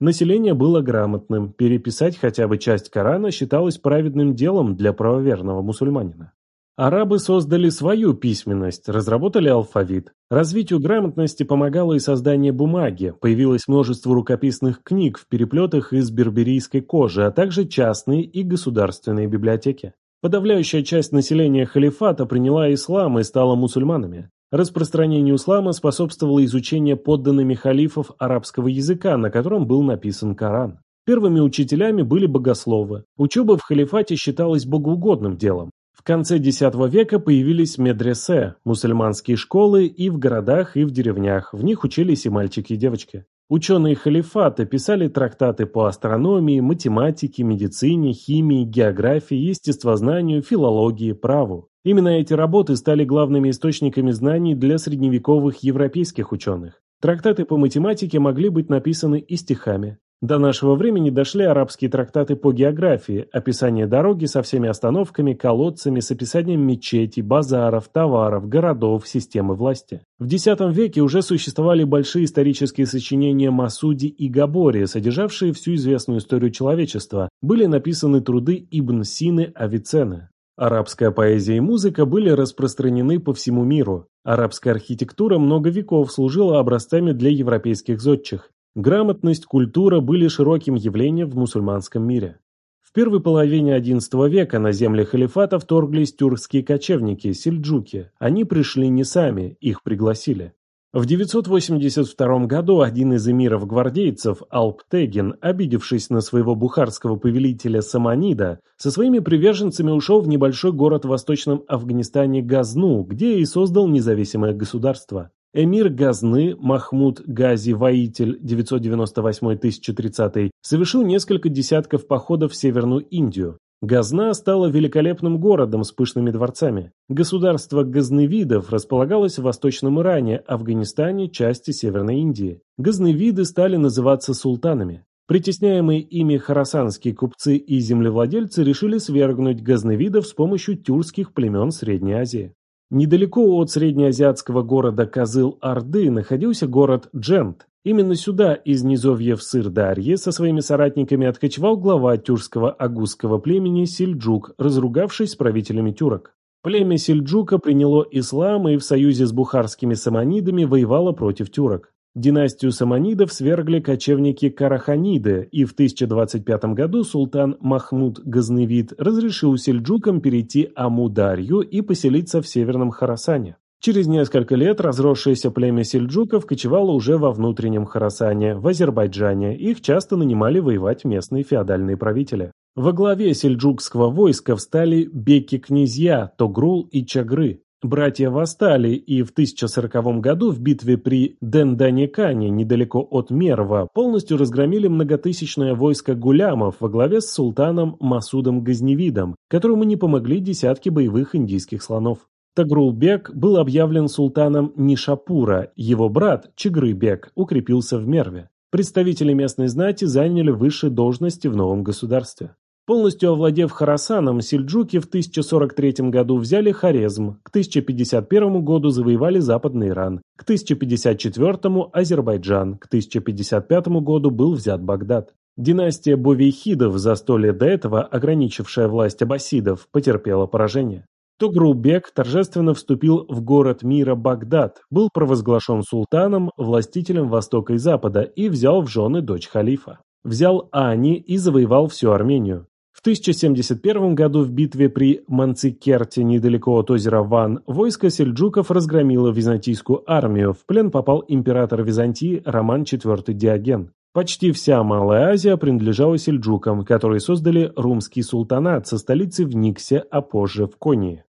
Население было грамотным, переписать хотя бы часть Корана считалось праведным делом для правоверного мусульманина. Арабы создали свою письменность, разработали алфавит. Развитию грамотности помогало и создание бумаги, появилось множество рукописных книг в переплетах из берберийской кожи, а также частные и государственные библиотеки. Подавляющая часть населения халифата приняла ислам и стала мусульманами. Распространению ислама способствовало изучение подданными халифов арабского языка, на котором был написан Коран. Первыми учителями были богословы. Учеба в халифате считалась богоугодным делом. В конце X века появились медресе, мусульманские школы и в городах, и в деревнях. В них учились и мальчики, и девочки. Ученые халифата писали трактаты по астрономии, математике, медицине, химии, географии, естествознанию, филологии, праву. Именно эти работы стали главными источниками знаний для средневековых европейских ученых. Трактаты по математике могли быть написаны и стихами. До нашего времени дошли арабские трактаты по географии, описание дороги со всеми остановками, колодцами, с описанием мечетей, базаров, товаров, городов, системы власти. В X веке уже существовали большие исторические сочинения Масуди и Габори, содержавшие всю известную историю человечества, были написаны труды Ибн Сины Авиценны. Арабская поэзия и музыка были распространены по всему миру. Арабская архитектура много веков служила образцами для европейских зодчих. Грамотность, культура были широким явлением в мусульманском мире. В первой половине XI века на земли халифата вторглись тюркские кочевники, сельджуки. Они пришли не сами, их пригласили. В 982 году один из эмиров-гвардейцев, Алптегин, обидевшись на своего бухарского повелителя Саманида, со своими приверженцами ушел в небольшой город в восточном Афганистане Газну, где и создал независимое государство. Эмир Газны Махмуд Гази-Воитель 998-1030 совершил несколько десятков походов в Северную Индию. Газна стала великолепным городом с пышными дворцами. Государство газневидов располагалось в Восточном Иране, Афганистане, части Северной Индии. Газневиды стали называться султанами. Притесняемые ими харасанские купцы и землевладельцы решили свергнуть газневидов с помощью тюркских племен Средней Азии. Недалеко от среднеазиатского города Козыл-Орды находился город Джент. Именно сюда из низовьев Сыр-Дарьи со своими соратниками откочевал глава тюркского агузского племени Сельджук, разругавшись с правителями тюрок. Племя Сельджука приняло ислам и в союзе с бухарскими саманидами воевало против тюрок. Династию саманидов свергли кочевники Караханиды, и в 1025 году султан Махмуд Газневид разрешил сельджукам перейти Амударью и поселиться в северном Харасане. Через несколько лет разросшееся племя сельджуков кочевало уже во внутреннем Харасане, в Азербайджане, их часто нанимали воевать местные феодальные правители. Во главе сельджукского войска встали беки-князья Тогрул и Чагры. Братья восстали и в 1040 году в битве при Денданикане, недалеко от Мерва, полностью разгромили многотысячное войско гулямов во главе с султаном Масудом Газневидом, которому не помогли десятки боевых индийских слонов. Тагрулбек был объявлен султаном Нишапура, его брат Чигрыбек укрепился в Мерве. Представители местной знати заняли высшие должности в новом государстве. Полностью овладев Харасаном, сельджуки в 1043 году взяли Хорезм, к 1051 году завоевали Западный Иран, к 1054 – Азербайджан, к 1055 году был взят Багдад. Династия Бовейхидов, за сто лет до этого ограничившая власть аббасидов, потерпела поражение. Тугрулбек торжественно вступил в город мира Багдад, был провозглашен султаном, властителем Востока и Запада и взял в жены дочь халифа. Взял Ани и завоевал всю Армению. В 1071 году в битве при Манцикерте недалеко от озера Ван войско сельджуков разгромило византийскую армию, в плен попал император Византии Роман IV Диоген. Почти вся Малая Азия принадлежала сельджукам, которые создали румский султанат со столицей в Никсе, а позже в Конии.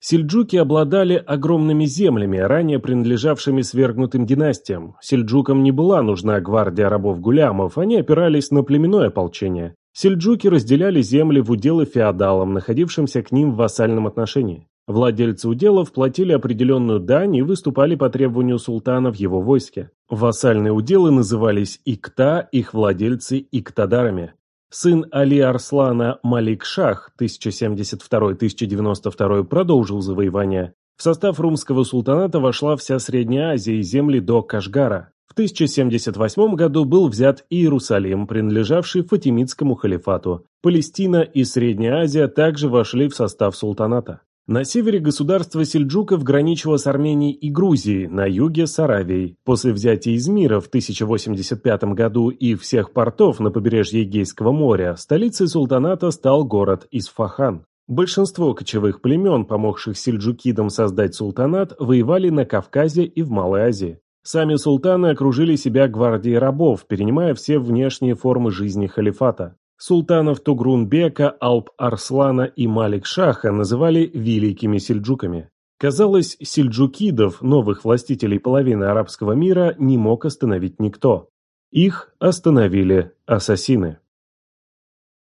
Сельджуки обладали огромными землями, ранее принадлежавшими свергнутым династиям. Сельджукам не была нужна гвардия рабов-гулямов, они опирались на племенное ополчение. Сельджуки разделяли земли в уделы феодалам, находившимся к ним в вассальном отношении. Владельцы уделов платили определенную дань и выступали по требованию султана в его войске. Вассальные уделы назывались Икта, их владельцы – Иктадарами. Сын Али Арслана Малик Шах 1072-1092 продолжил завоевание. В состав румского султаната вошла вся Средняя Азия и земли до Кашгара. В 1078 году был взят Иерусалим, принадлежавший Фатимидскому халифату. Палестина и Средняя Азия также вошли в состав султаната. На севере государство сельджуков граничило с Арменией и Грузией, на юге – с Аравией. После взятия Измира в 1085 году и всех портов на побережье Егейского моря, столицей султаната стал город Исфахан. Большинство кочевых племен, помогших сельджукидам создать султанат, воевали на Кавказе и в Малой Азии. Сами султаны окружили себя гвардией рабов, перенимая все внешние формы жизни халифата. Султанов Тугрунбека, Алп-Арслана и Малик-Шаха называли «великими сельджуками». Казалось, сельджукидов, новых властителей половины арабского мира, не мог остановить никто. Их остановили ассасины.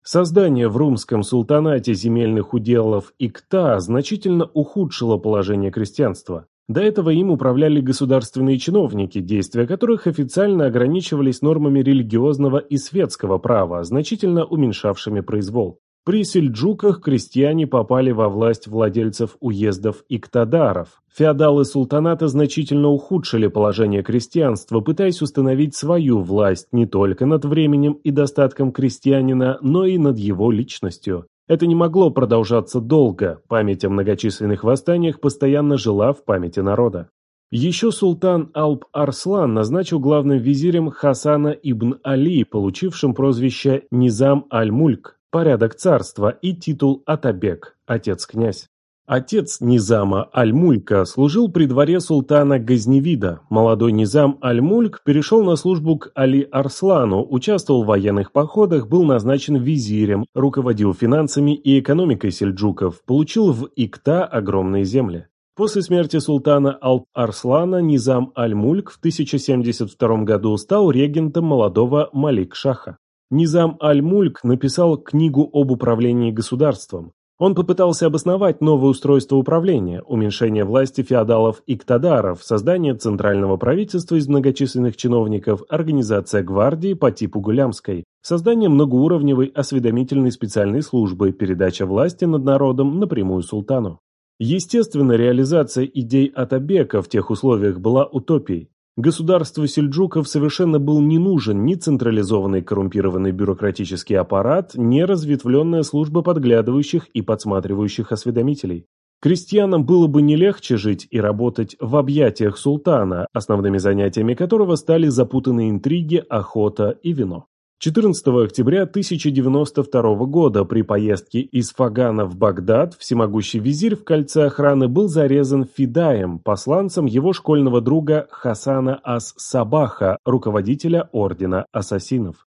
Создание в румском султанате земельных уделов Икта значительно ухудшило положение крестьянства. До этого им управляли государственные чиновники, действия которых официально ограничивались нормами религиозного и светского права, значительно уменьшавшими произвол. При сельджуках крестьяне попали во власть владельцев уездов и ктадаров. Феодалы султаната значительно ухудшили положение крестьянства, пытаясь установить свою власть не только над временем и достатком крестьянина, но и над его личностью. Это не могло продолжаться долго, память о многочисленных восстаниях постоянно жила в памяти народа. Еще султан Алп-Арслан назначил главным визирем Хасана ибн Али, получившим прозвище Низам аль-Мульк, порядок царства и титул Атабек, отец-князь. Отец Низама Аль-Мулька служил при дворе султана Газневида. Молодой Низам Аль-Мульк перешел на службу к Али Арслану, участвовал в военных походах, был назначен визирем, руководил финансами и экономикой сельджуков, получил в Икта огромные земли. После смерти султана Алп-Арслана Низам Аль-Мульк в 1072 году стал регентом молодого Малик-Шаха. Низам Аль-Мульк написал книгу об управлении государством. Он попытался обосновать новое устройство управления, уменьшение власти феодалов и ктадаров, создание центрального правительства из многочисленных чиновников, организация гвардии по типу Гулямской, создание многоуровневой осведомительной специальной службы, передача власти над народом напрямую султану. Естественно, реализация идей Атабека в тех условиях была утопией. Государству сельджуков совершенно был не нужен ни централизованный коррумпированный бюрократический аппарат, ни разветвленная служба подглядывающих и подсматривающих осведомителей. Крестьянам было бы не легче жить и работать в объятиях султана, основными занятиями которого стали запутанные интриги, охота и вино. 14 октября 1092 года при поездке из Фагана в Багдад всемогущий визирь в кольце охраны был зарезан Фидаем, посланцем его школьного друга Хасана ас-Сабаха, руководителя ордена ассасинов.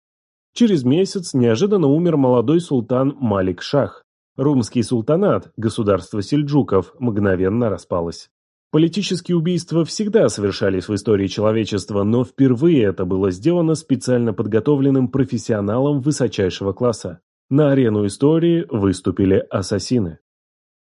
Через месяц неожиданно умер молодой султан Малик-Шах. Румский султанат, государство сельджуков, мгновенно распалось. Политические убийства всегда совершались в истории человечества, но впервые это было сделано специально подготовленным профессионалом высочайшего класса. На арену истории выступили ассасины.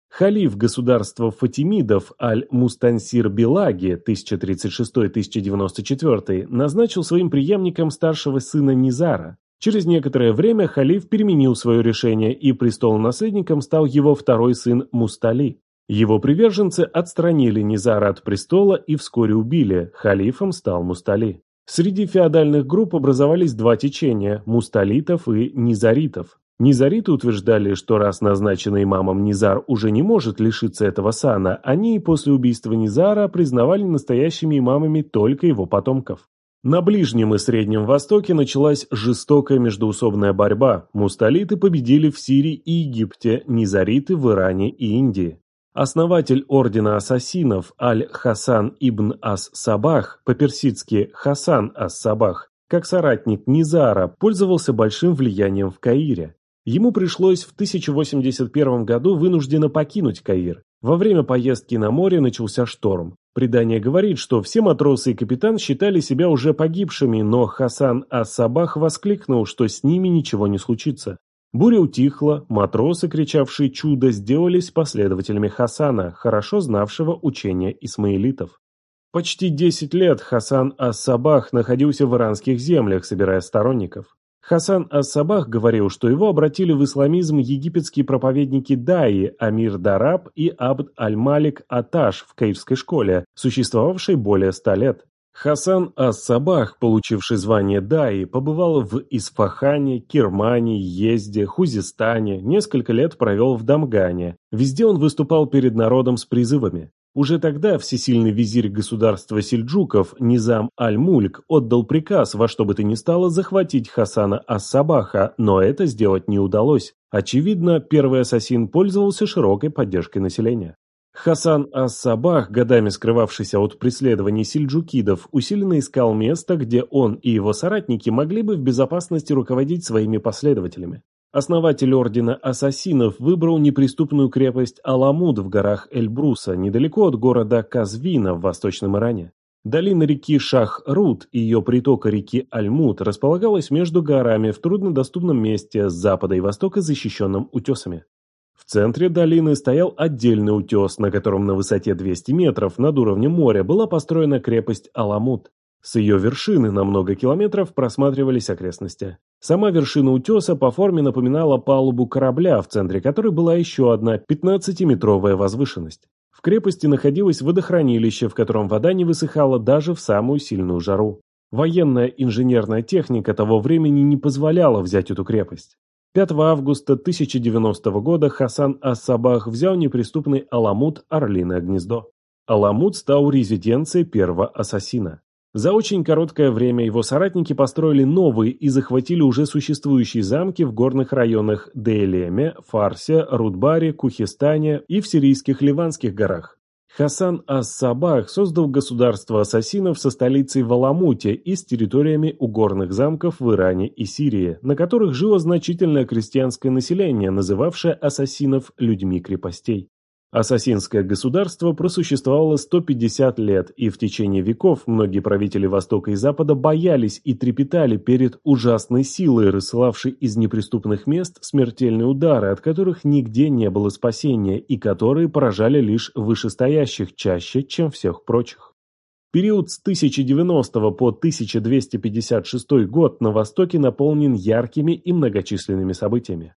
Халиф государства Фатимидов Аль-Мустансир Билаги 1036-1094 назначил своим преемником старшего сына Низара. Через некоторое время халиф переменил свое решение, и престолонаследником стал его второй сын Мустали. Его приверженцы отстранили Низара от престола и вскоре убили, халифом стал Мустали. Среди феодальных групп образовались два течения – мусталитов и низаритов. Низариты утверждали, что раз назначенный имамом Низар уже не может лишиться этого сана, они после убийства Низара признавали настоящими имамами только его потомков. На Ближнем и Среднем Востоке началась жестокая междоусобная борьба. Мусталиты победили в Сирии и Египте, низариты в Иране и Индии. Основатель ордена ассасинов Аль-Хасан ибн ас-Сабах, по-персидски Хасан ас-Сабах, как соратник Низара, пользовался большим влиянием в Каире. Ему пришлось в 1081 году вынужденно покинуть Каир. Во время поездки на море начался шторм. Предание говорит, что все матросы и капитан считали себя уже погибшими, но Хасан ас-Сабах воскликнул, что с ними ничего не случится. Буря утихла, матросы, кричавшие «чудо», сделались последователями Хасана, хорошо знавшего учения исмаилитов. Почти 10 лет Хасан ас-Сабах находился в иранских землях, собирая сторонников. Хасан ас-Сабах говорил, что его обратили в исламизм египетские проповедники Даи, Амир Дараб и Абд аль-Малик Аташ в Каирской школе, существовавшей более ста лет. Хасан ас-Сабах, получивший звание Даи, побывал в Исфахане, Кирмане, Езде, Хузистане, несколько лет провел в Дамгане. Везде он выступал перед народом с призывами. Уже тогда всесильный визирь государства сельджуков Низам Аль-Мульк отдал приказ во что бы то ни стало захватить Хасана ас-Сабаха, но это сделать не удалось. Очевидно, первый ассасин пользовался широкой поддержкой населения. Хасан ас-Сабах, годами скрывавшийся от преследований сельджукидов, усиленно искал место, где он и его соратники могли бы в безопасности руководить своими последователями. Основатель ордена ассасинов выбрал неприступную крепость Аламуд в горах Эльбруса, недалеко от города Казвина в Восточном Иране. Долина реки Шах-Рут и ее притока реки Альмут располагалась между горами в труднодоступном месте с запада и востока, защищенным утесами. В центре долины стоял отдельный утес, на котором на высоте 200 метров над уровнем моря была построена крепость Аламут. С ее вершины на много километров просматривались окрестности. Сама вершина утеса по форме напоминала палубу корабля, в центре которой была еще одна 15-метровая возвышенность. В крепости находилось водохранилище, в котором вода не высыхала даже в самую сильную жару. Военная инженерная техника того времени не позволяла взять эту крепость. 5 августа 1090 года Хасан ас-Сабах взял неприступный Аламут Орлиное гнездо. Аламут стал резиденцией первого ассасина. За очень короткое время его соратники построили новые и захватили уже существующие замки в горных районах Дейлеме, Фарсе, Рудбаре, Кухистане и в сирийских Ливанских горах. Хасан ас-Сабах создал государство ассасинов со столицей в Аламуте и с территориями угорных замков в Иране и Сирии, на которых жило значительное крестьянское население, называвшее ассасинов людьми крепостей. Ассасинское государство просуществовало 150 лет, и в течение веков многие правители Востока и Запада боялись и трепетали перед ужасной силой, рассылавшей из неприступных мест смертельные удары, от которых нигде не было спасения, и которые поражали лишь вышестоящих чаще, чем всех прочих. Период с 1090 по 1256 год на Востоке наполнен яркими и многочисленными событиями.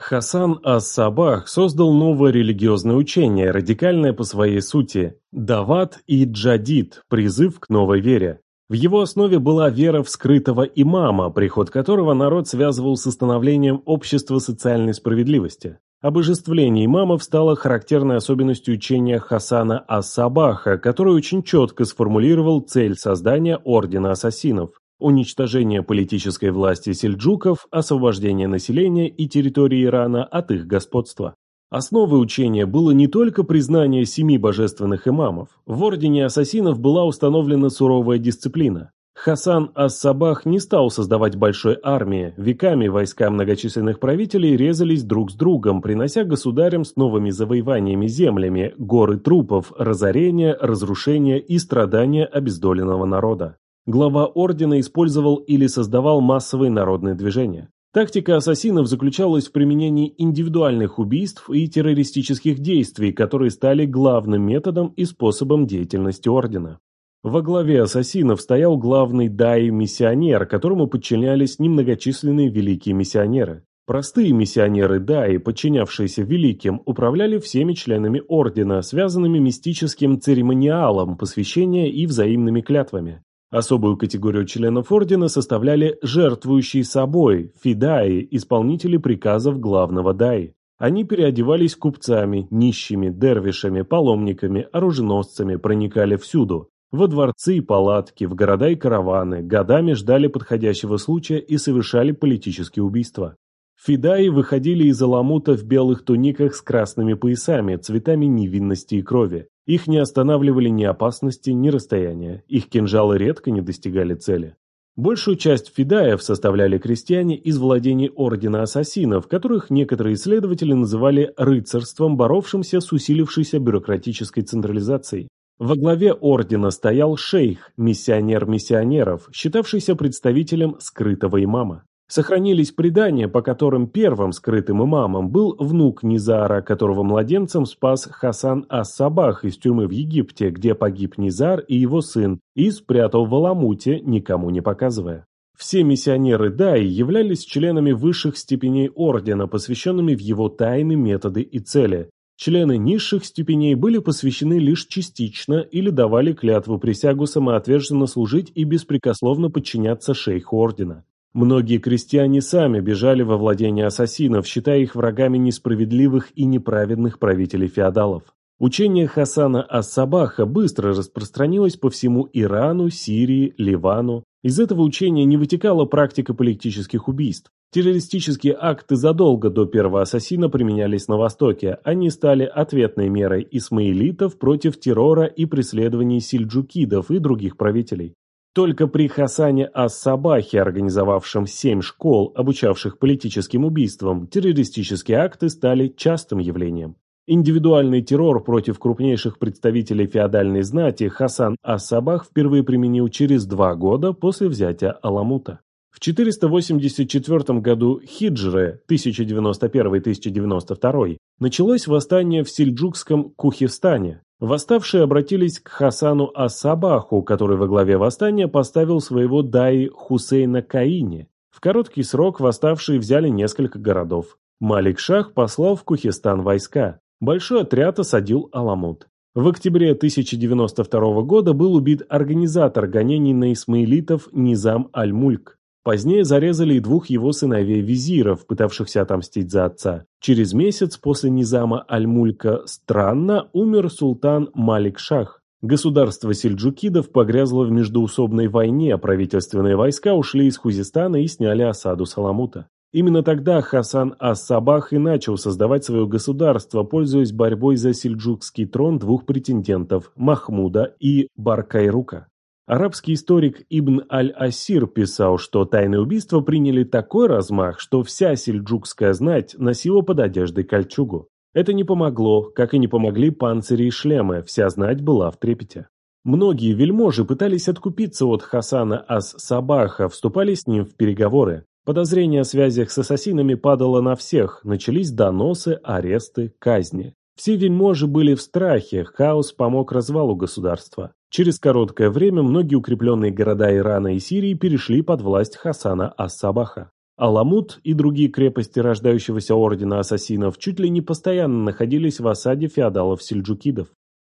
Хасан ас-Сабах создал новое религиозное учение, радикальное по своей сути – Дават и Джадид – призыв к новой вере. В его основе была вера в скрытого имама, приход которого народ связывал с становлением общества социальной справедливости. Обожествление имамов стало характерной особенностью учения Хасана ас-Сабаха, который очень четко сформулировал цель создания Ордена Ассасинов уничтожение политической власти сельджуков, освобождение населения и территории Ирана от их господства. Основой учения было не только признание семи божественных имамов. В Ордене Ассасинов была установлена суровая дисциплина. Хасан ас-Сабах не стал создавать большой армии, веками войска многочисленных правителей резались друг с другом, принося государям с новыми завоеваниями землями, горы трупов, разорения, разрушения и страдания обездоленного народа. Глава ордена использовал или создавал массовые народные движения. Тактика ассасинов заключалась в применении индивидуальных убийств и террористических действий, которые стали главным методом и способом деятельности ордена. Во главе ассасинов стоял главный дай-миссионер, которому подчинялись немногочисленные великие миссионеры. Простые миссионеры Даи, подчинявшиеся великим, управляли всеми членами ордена, связанными мистическим церемониалом, посвящения и взаимными клятвами. Особую категорию членов ордена составляли жертвующие собой, фидаи, исполнители приказов главного дай. Они переодевались купцами, нищими, дервишами, паломниками, оруженосцами, проникали всюду. Во дворцы и палатки, в города и караваны, годами ждали подходящего случая и совершали политические убийства. Фидаи выходили из Аламута в белых туниках с красными поясами, цветами невинности и крови. Их не останавливали ни опасности, ни расстояния. Их кинжалы редко не достигали цели. Большую часть фидаев составляли крестьяне из владений Ордена Ассасинов, которых некоторые исследователи называли рыцарством, боровшимся с усилившейся бюрократической централизацией. Во главе ордена стоял шейх, миссионер миссионеров, считавшийся представителем скрытого имама. Сохранились предания, по которым первым скрытым имамом был внук Низара, которого младенцем спас Хасан ас-Сабах из тюрьмы в Египте, где погиб Низар и его сын, и спрятал в Аламуте, никому не показывая. Все миссионеры Дай являлись членами высших степеней ордена, посвященными в его тайны, методы и цели. Члены низших степеней были посвящены лишь частично или давали клятву присягу самоотверженно служить и беспрекословно подчиняться шейху ордена. Многие крестьяне сами бежали во владение ассасинов, считая их врагами несправедливых и неправедных правителей феодалов. Учение Хасана Ас-Сабаха быстро распространилось по всему Ирану, Сирии, Ливану. Из этого учения не вытекала практика политических убийств. Террористические акты задолго до первого ассасина применялись на Востоке. Они стали ответной мерой исмаилитов против террора и преследований сельджукидов и других правителей. Только при Хасане Ас-Сабахе, организовавшем семь школ, обучавших политическим убийствам, террористические акты стали частым явлением. Индивидуальный террор против крупнейших представителей феодальной знати Хасан Ас-Сабах впервые применил через два года после взятия Аламута. В 484 году хиджры 1091-1092 началось восстание в сельджукском Кухистане. Восставшие обратились к Хасану Ас-Сабаху, который во главе восстания поставил своего даи Хусейна Каини. В короткий срок восставшие взяли несколько городов. Малик-Шах послал в Кухистан войска. Большой отряд осадил Аламут. В октябре 1092 года был убит организатор гонений на исмаилитов Низам Аль-Мульк. Позднее зарезали и двух его сыновей-визиров, пытавшихся отомстить за отца. Через месяц после Низама Аль-Мулька странно умер султан Малик-Шах. Государство сельджукидов погрязло в междоусобной войне, правительственные войска ушли из Хузистана и сняли осаду Саламута. Именно тогда Хасан ас-Сабах и начал создавать свое государство, пользуясь борьбой за сельджукский трон двух претендентов – Махмуда и Баркайрука. Арабский историк Ибн Аль-Асир писал, что тайные убийства приняли такой размах, что вся сельджукская знать носила под одеждой кольчугу. Это не помогло, как и не помогли панцири и шлемы, вся знать была в трепете. Многие вельможи пытались откупиться от Хасана ас-Сабаха, вступали с ним в переговоры. Подозрение о связях с ассасинами падало на всех, начались доносы, аресты, казни. Все вельможи были в страхе, хаос помог развалу государства. Через короткое время многие укрепленные города Ирана и Сирии перешли под власть Хасана Ас-Сабаха. Аламут и другие крепости рождающегося ордена ассасинов чуть ли не постоянно находились в осаде феодалов-сельджукидов.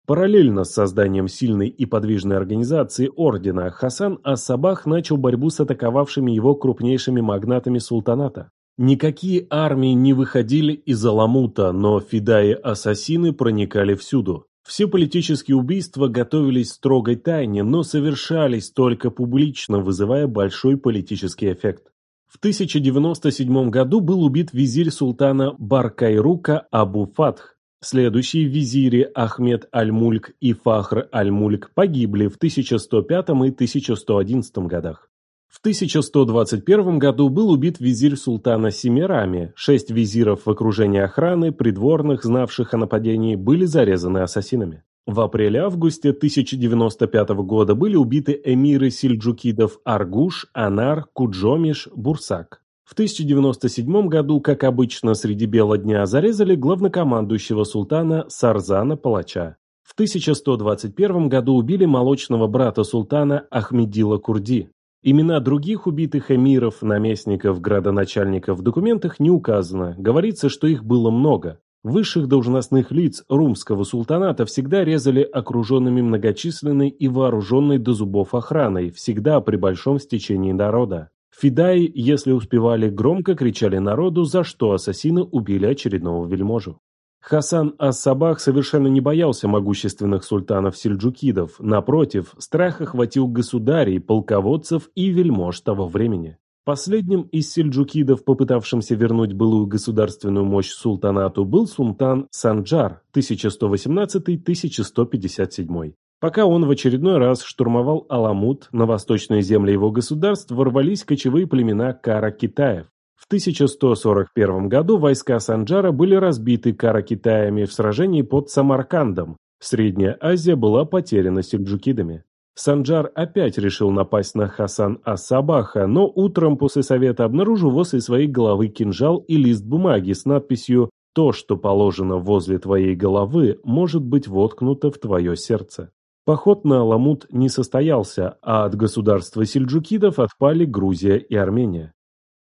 Параллельно с созданием сильной и подвижной организации ордена, Хасан Ас-Сабах начал борьбу с атаковавшими его крупнейшими магнатами султаната. Никакие армии не выходили из Аламута, но фидаи-ассасины проникали всюду. Все политические убийства готовились в строгой тайне, но совершались только публично, вызывая большой политический эффект. В 1097 году был убит визирь султана Баркайрука Абу Фатх. Следующие визири Ахмед Аль-Мульк и Фахр Аль-Мульк погибли в 1105 и 1111 годах. В 1121 году был убит визирь султана Семирами, шесть визиров в окружении охраны, придворных, знавших о нападении, были зарезаны ассасинами. В апреле-августе 1095 года были убиты эмиры сельджукидов Аргуш, Анар, Куджомиш, Бурсак. В 1097 году, как обычно, среди бела дня зарезали главнокомандующего султана Сарзана Палача. В 1121 году убили молочного брата султана Ахмедила Курди. Имена других убитых эмиров, наместников, градоначальников в документах не указано, говорится, что их было много. Высших должностных лиц румского султаната всегда резали окруженными многочисленной и вооруженной до зубов охраной, всегда при большом стечении народа. Фидаи, если успевали, громко кричали народу, за что ассасины убили очередного вельможу. Хасан ас-Сабах совершенно не боялся могущественных султанов-сельджукидов, напротив, страх охватил государей, полководцев и вельмож того времени. Последним из сельджукидов, попытавшимся вернуть былую государственную мощь султанату, был султан Санджар 1118-1157. Пока он в очередной раз штурмовал Аламут, на восточные земли его государств ворвались кочевые племена Кара-Китаев. В 1141 году войска Санджара были разбиты Кара-Китаями в сражении под Самаркандом. Средняя Азия была потеряна сельджукидами. Санджар опять решил напасть на Хасан Ас-Сабаха, но утром после совета обнаружил возле своей головы кинжал и лист бумаги с надписью «То, что положено возле твоей головы, может быть воткнуто в твое сердце». Поход на Аламут не состоялся, а от государства сельджукидов отпали Грузия и Армения.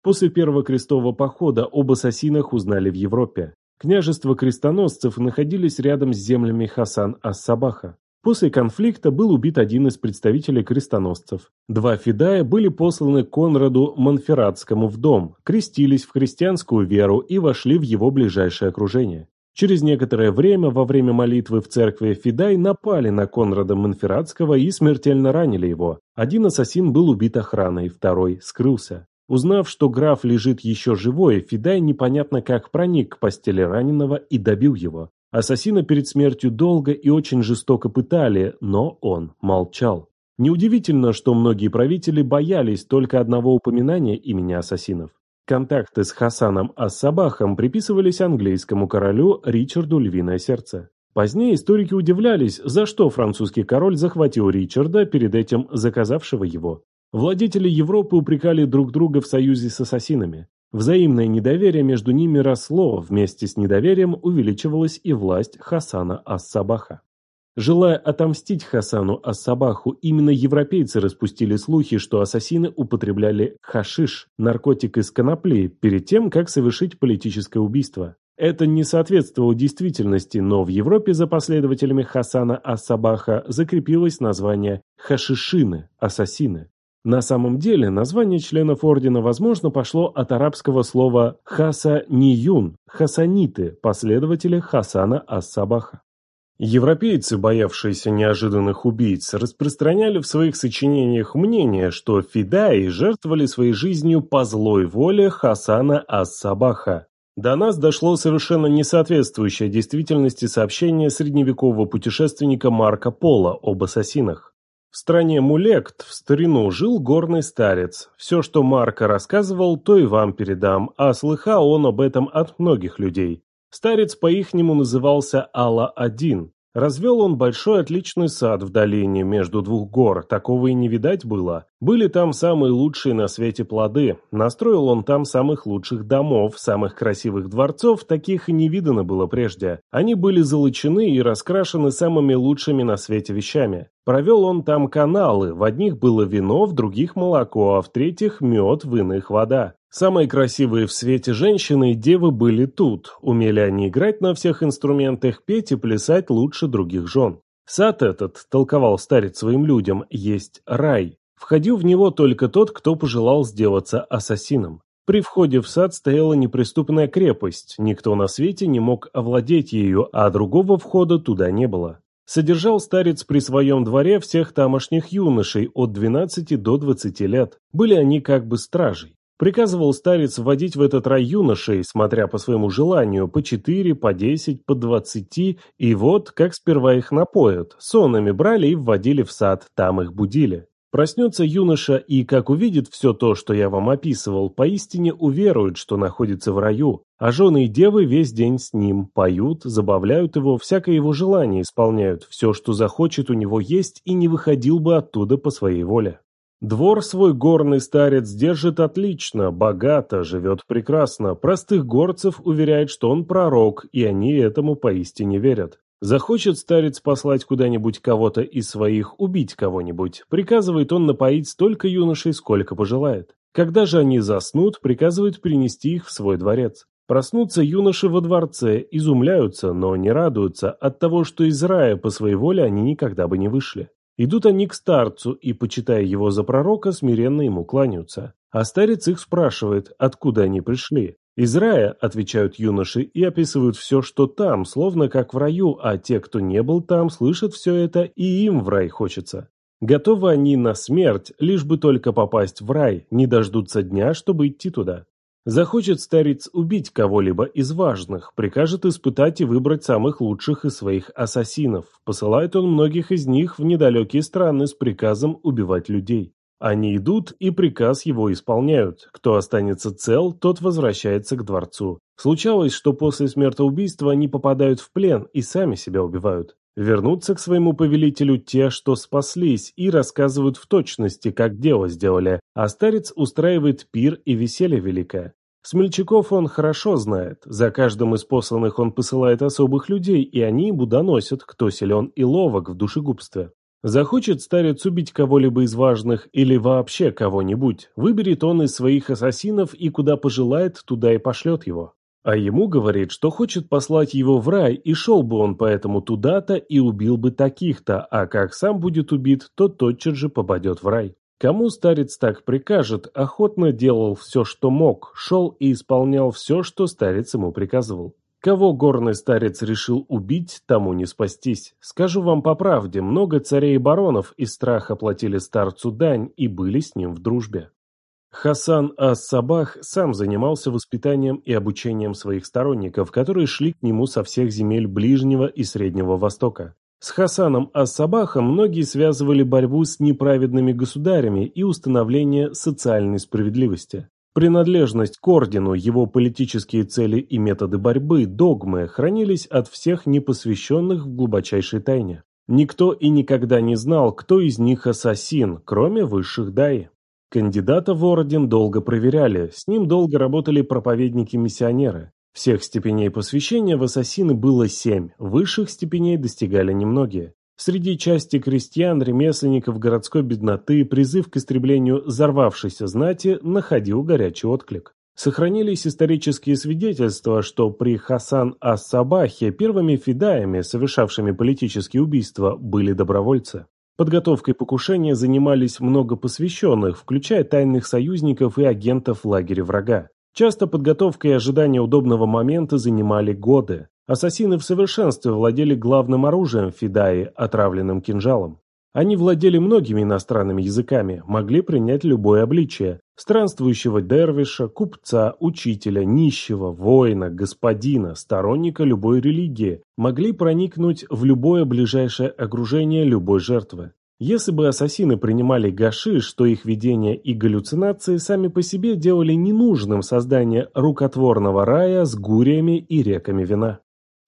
После первого крестового похода об ассасинах узнали в Европе. Княжества крестоносцев находились рядом с землями Хасан ас-Сабаха. После конфликта был убит один из представителей крестоносцев. Два фидая были посланы Конраду Монферратскому в дом, крестились в христианскую веру и вошли в его ближайшее окружение. Через некоторое время, во время молитвы в церкви Фидай напали на Конрада Монферратского и смертельно ранили его. Один ассасин был убит охраной, второй скрылся. Узнав, что граф лежит еще живой, Фидай непонятно как проник к постели раненого и добил его. Ассасина перед смертью долго и очень жестоко пытали, но он молчал. Неудивительно, что многие правители боялись только одного упоминания имени ассасинов. Контакты с Хасаном Ас-Сабахом приписывались английскому королю Ричарду Львиное Сердце. Позднее историки удивлялись, за что французский король захватил Ричарда, перед этим заказавшего его. Владетели Европы упрекали друг друга в союзе с ассасинами. Взаимное недоверие между ними росло, вместе с недоверием увеличивалась и власть Хасана Ас-Сабаха. Желая отомстить Хасану Ас-Сабаху, именно европейцы распустили слухи, что ассасины употребляли хашиш, наркотик из конопли, перед тем, как совершить политическое убийство. Это не соответствовало действительности, но в Европе за последователями Хасана Ас-Сабаха закрепилось название хашишины, ассасины. На самом деле, название членов ордена, возможно, пошло от арабского слова «хаса-ниюн» – «хасаниты», последователи Хасана ас-Сабаха. Европейцы, боявшиеся неожиданных убийц, распространяли в своих сочинениях мнение, что фидаи жертвовали своей жизнью по злой воле Хасана ас-Сабаха. До нас дошло совершенно несоответствующее действительности сообщение средневекового путешественника Марка Пола об ассасинах. В стране Мулект в старину жил горный старец. Все, что Марко рассказывал, то и вам передам, а слыхал он об этом от многих людей. Старец по-ихнему назывался Алла-1. Развел он большой отличный сад в долине между двух гор, такого и не видать было. Были там самые лучшие на свете плоды, настроил он там самых лучших домов, самых красивых дворцов, таких и не видано было прежде. Они были залучены и раскрашены самыми лучшими на свете вещами. Провел он там каналы, в одних было вино, в других молоко, а в третьих мед, в иных вода. Самые красивые в свете женщины и девы были тут, умели они играть на всех инструментах, петь и плясать лучше других жен. Сад этот, толковал старец своим людям, есть рай. Входил в него только тот, кто пожелал сделаться ассасином. При входе в сад стояла неприступная крепость, никто на свете не мог овладеть ею, а другого входа туда не было. Содержал старец при своем дворе всех тамошних юношей от 12 до 20 лет. Были они как бы стражей. Приказывал старец вводить в этот рай юношей, смотря по своему желанию, по четыре, по десять, по двадцати, и вот, как сперва их напоят, сонами брали и вводили в сад, там их будили. Проснется юноша и, как увидит все то, что я вам описывал, поистине уверует, что находится в раю, а жены и девы весь день с ним поют, забавляют его, всякое его желание исполняют, все, что захочет у него есть, и не выходил бы оттуда по своей воле. Двор свой горный старец держит отлично, богато, живет прекрасно. Простых горцев уверяет, что он пророк, и они этому поистине верят. Захочет старец послать куда-нибудь кого-то из своих, убить кого-нибудь, приказывает он напоить столько юношей, сколько пожелает. Когда же они заснут, приказывает принести их в свой дворец. Проснутся юноши во дворце, изумляются, но не радуются от того, что из рая по своей воле они никогда бы не вышли. Идут они к старцу и, почитая его за пророка, смиренно ему кланяются. А старец их спрашивает, откуда они пришли. «Из рая», — отвечают юноши, и описывают все, что там, словно как в раю, а те, кто не был там, слышат все это, и им в рай хочется. Готовы они на смерть, лишь бы только попасть в рай, не дождутся дня, чтобы идти туда. Захочет старец убить кого-либо из важных, прикажет испытать и выбрать самых лучших из своих ассасинов. Посылает он многих из них в недалекие страны с приказом убивать людей. Они идут и приказ его исполняют. Кто останется цел, тот возвращается к дворцу. Случалось, что после смертоубийства они попадают в плен и сами себя убивают. Вернутся к своему повелителю те, что спаслись, и рассказывают в точности, как дело сделали, а старец устраивает пир и веселье великое. Смельчаков он хорошо знает, за каждым из посланных он посылает особых людей, и они ему доносят, кто силен и ловок в душегубстве. Захочет старец убить кого-либо из важных или вообще кого-нибудь, выберет он из своих ассасинов и куда пожелает, туда и пошлет его. А ему говорит, что хочет послать его в рай, и шел бы он поэтому туда-то и убил бы таких-то, а как сам будет убит, то тотчас же попадет в рай. Кому старец так прикажет, охотно делал все, что мог, шел и исполнял все, что старец ему приказывал. Кого горный старец решил убить, тому не спастись. Скажу вам по правде, много царей и баронов из страха платили старцу дань и были с ним в дружбе. Хасан ас-Сабах сам занимался воспитанием и обучением своих сторонников, которые шли к нему со всех земель Ближнего и Среднего Востока. С Хасаном Ас-Сабахом многие связывали борьбу с неправедными государями и установление социальной справедливости. Принадлежность к ордену, его политические цели и методы борьбы, догмы хранились от всех непосвященных в глубочайшей тайне. Никто и никогда не знал, кто из них ассасин, кроме высших дай. Кандидата в орден долго проверяли, с ним долго работали проповедники-миссионеры. Всех степеней посвящения в ассасины было семь, высших степеней достигали немногие. Среди части крестьян, ремесленников, городской бедноты призыв к истреблению взорвавшейся знати находил горячий отклик. Сохранились исторические свидетельства, что при Хасан ас-Сабахе первыми фидаями, совершавшими политические убийства, были добровольцы. Подготовкой покушения занимались много посвященных, включая тайных союзников и агентов в лагере врага. Часто подготовка и ожидание удобного момента занимали годы. Ассасины в совершенстве владели главным оружием Фидаи – отравленным кинжалом. Они владели многими иностранными языками, могли принять любое обличие – странствующего дервиша, купца, учителя, нищего, воина, господина, сторонника любой религии, могли проникнуть в любое ближайшее окружение любой жертвы. Если бы ассасины принимали гашиш, то их видения и галлюцинации сами по себе делали ненужным создание рукотворного рая с гуриями и реками вина.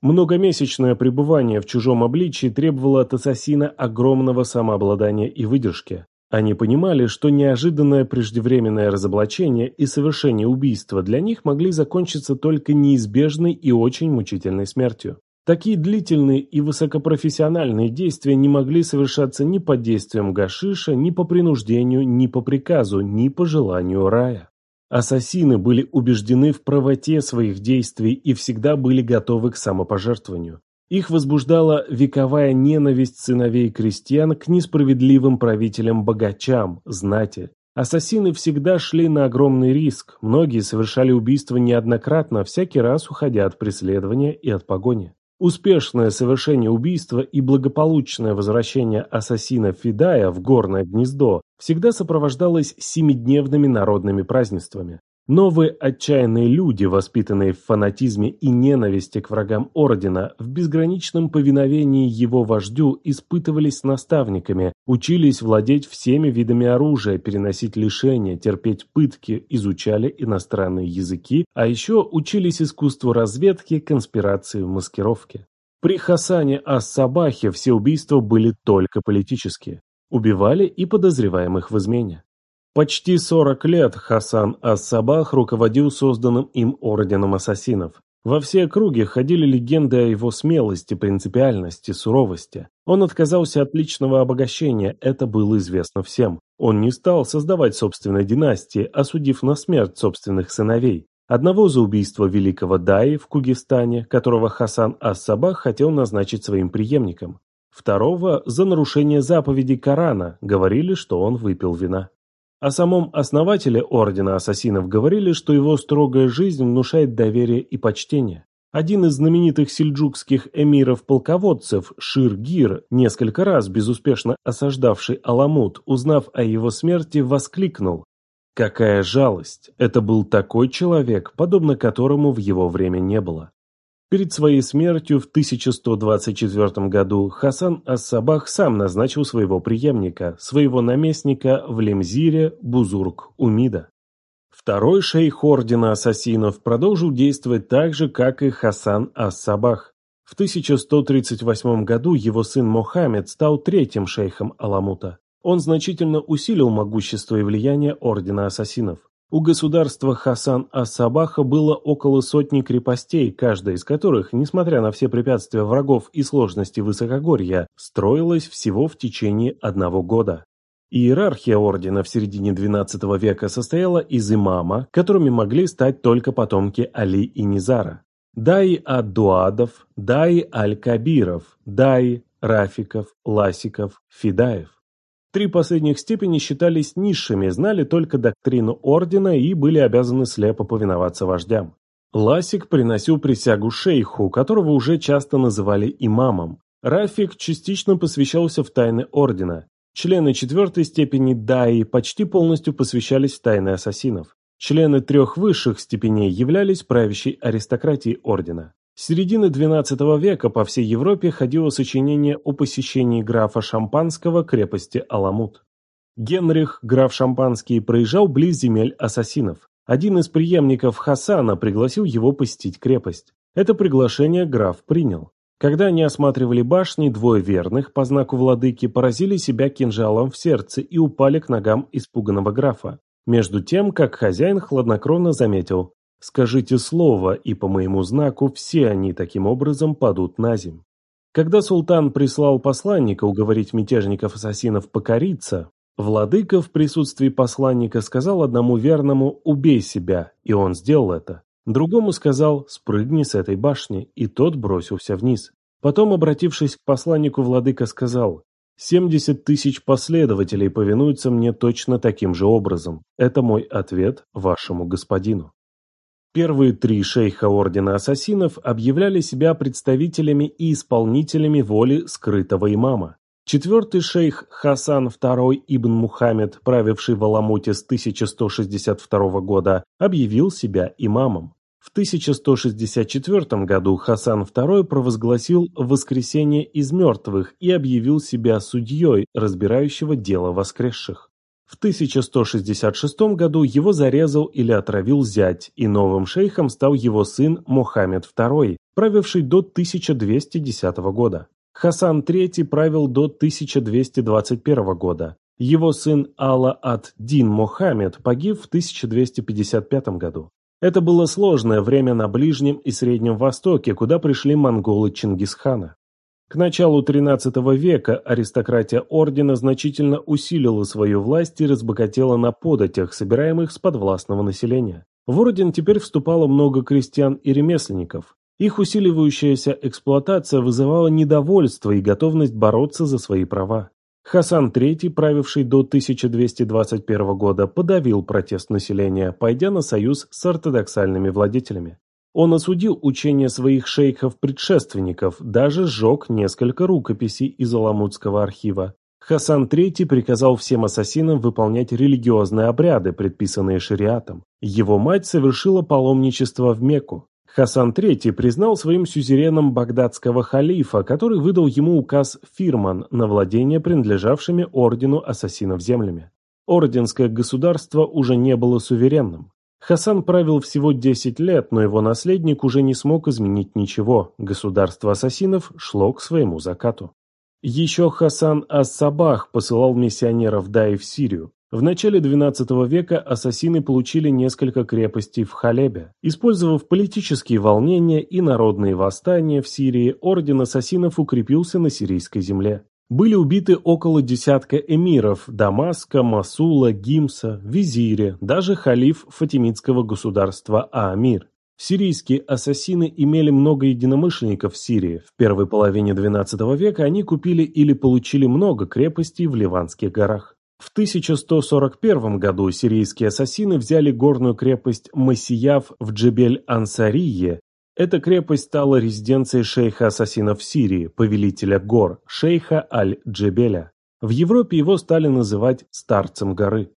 Многомесячное пребывание в чужом обличии требовало от ассасина огромного самообладания и выдержки. Они понимали, что неожиданное преждевременное разоблачение и совершение убийства для них могли закончиться только неизбежной и очень мучительной смертью. Такие длительные и высокопрофессиональные действия не могли совершаться ни под действием гашиша, ни по принуждению, ни по приказу, ни по желанию рая. Ассасины были убеждены в правоте своих действий и всегда были готовы к самопожертвованию. Их возбуждала вековая ненависть сыновей крестьян к несправедливым правителям-богачам, знати. Ассасины всегда шли на огромный риск, многие совершали убийства неоднократно, всякий раз уходя от преследования и от погони. Успешное совершение убийства и благополучное возвращение ассасина Фидая в горное гнездо всегда сопровождалось семидневными народными празднествами. Новые отчаянные люди, воспитанные в фанатизме и ненависти к врагам Ордена, в безграничном повиновении его вождю испытывались наставниками, учились владеть всеми видами оружия, переносить лишения, терпеть пытки, изучали иностранные языки, а еще учились искусству разведки, конспирации, маскировки. При Хасане ас-Сабахе все убийства были только политические. Убивали и подозреваемых в измене. Почти 40 лет Хасан ас-Сабах руководил созданным им орденом ассасинов. Во все круги ходили легенды о его смелости, принципиальности, суровости. Он отказался от личного обогащения, это было известно всем. Он не стал создавать собственной династии, осудив на смерть собственных сыновей. Одного за убийство великого Даи в Кугистане, которого Хасан ас-Сабах хотел назначить своим преемником. Второго за нарушение заповедей Корана, говорили, что он выпил вина. О самом основателе Ордена Ассасинов говорили, что его строгая жизнь внушает доверие и почтение. Один из знаменитых сельджукских эмиров-полководцев, Шир-Гир, несколько раз безуспешно осаждавший Аламут, узнав о его смерти, воскликнул «Какая жалость! Это был такой человек, подобно которому в его время не было». Перед своей смертью в 1124 году Хасан ас-Сабах сам назначил своего преемника, своего наместника в Лемзире Бузург Умида. Второй шейх ордена ассасинов продолжил действовать так же, как и Хасан ас-Сабах. В 1138 году его сын Мохаммед стал третьим шейхом Аламута. Он значительно усилил могущество и влияние ордена ассасинов. У государства Хасан ас-Сабаха было около сотни крепостей, каждая из которых, несмотря на все препятствия врагов и сложности высокогорья, строилась всего в течение одного года. Иерархия ордена в середине XII века состояла из имама, которыми могли стать только потомки Али и Низара. Даи ад-Дуадов, Даи аль-Кабиров, Даи, Рафиков, Ласиков, Фидаев. Три последних степени считались низшими, знали только доктрину ордена и были обязаны слепо повиноваться вождям. Ласик приносил присягу шейху, которого уже часто называли имамом. Рафик частично посвящался в тайны ордена. Члены четвертой степени Даи почти полностью посвящались в тайны ассасинов. Члены трех высших степеней являлись правящей аристократией ордена. С середины XII века по всей Европе ходило сочинение о посещении графа Шампанского крепости Аламут. Генрих, граф Шампанский, проезжал близ земель ассасинов. Один из преемников Хасана пригласил его посетить крепость. Это приглашение граф принял. Когда они осматривали башни, двое верных, по знаку владыки, поразили себя кинжалом в сердце и упали к ногам испуганного графа. Между тем, как хозяин хладнокровно заметил, «Скажите слово, и по моему знаку все они таким образом падут на земь». Когда султан прислал посланника уговорить мятежников-ассасинов покориться, владыка в присутствии посланника сказал одному верному «убей себя», и он сделал это. Другому сказал «спрыгни с этой башни», и тот бросился вниз. Потом, обратившись к посланнику, владыка сказал «семьдесят тысяч последователей повинуются мне точно таким же образом. Это мой ответ вашему господину». Первые три шейха Ордена Ассасинов объявляли себя представителями и исполнителями воли скрытого имама. Четвертый шейх Хасан II ибн Мухаммед, правивший в Аламуте с 1162 года, объявил себя имамом. В 1164 году Хасан II провозгласил воскресение из мертвых и объявил себя судьей, разбирающего дело воскресших. В 1166 году его зарезал или отравил зять, и новым шейхом стал его сын Мухаммед II, правивший до 1210 года. Хасан III правил до 1221 года. Его сын Алла ад-Дин Мухаммед погиб в 1255 году. Это было сложное время на Ближнем и Среднем Востоке, куда пришли монголы Чингисхана. К началу XIII века аристократия ордена значительно усилила свою власть и разбогатела на податях, собираемых с подвластного населения. В орден теперь вступало много крестьян и ремесленников. Их усиливающаяся эксплуатация вызывала недовольство и готовность бороться за свои права. Хасан III, правивший до 1221 года, подавил протест населения, пойдя на союз с ортодоксальными владетелями. Он осудил учение своих шейхов-предшественников, даже сжег несколько рукописей из Аламутского архива. Хасан III приказал всем ассасинам выполнять религиозные обряды, предписанные шариатом. Его мать совершила паломничество в Мекку. Хасан III признал своим сюзереном багдадского халифа, который выдал ему указ Фирман на владение принадлежавшими ордену ассасинов землями. Орденское государство уже не было суверенным. Хасан правил всего 10 лет, но его наследник уже не смог изменить ничего, государство ассасинов шло к своему закату. Еще Хасан ас-Сабах посылал миссионеров Дай в Сирию. В начале XII века ассасины получили несколько крепостей в Халебе. Использовав политические волнения и народные восстания в Сирии, орден ассасинов укрепился на сирийской земле. Были убиты около десятка эмиров Дамаска, Масула, Гимса, Визире, даже халиф фатимидского государства Аамир. Сирийские ассасины имели много единомышленников в Сирии. В первой половине XII века они купили или получили много крепостей в Ливанских горах. В 1141 году сирийские ассасины взяли горную крепость Масияв в Джебель-Ансарие. Эта крепость стала резиденцией шейха ассасинов Сирии, повелителя гор, шейха Аль-Джебеля. В Европе его стали называть «старцем горы».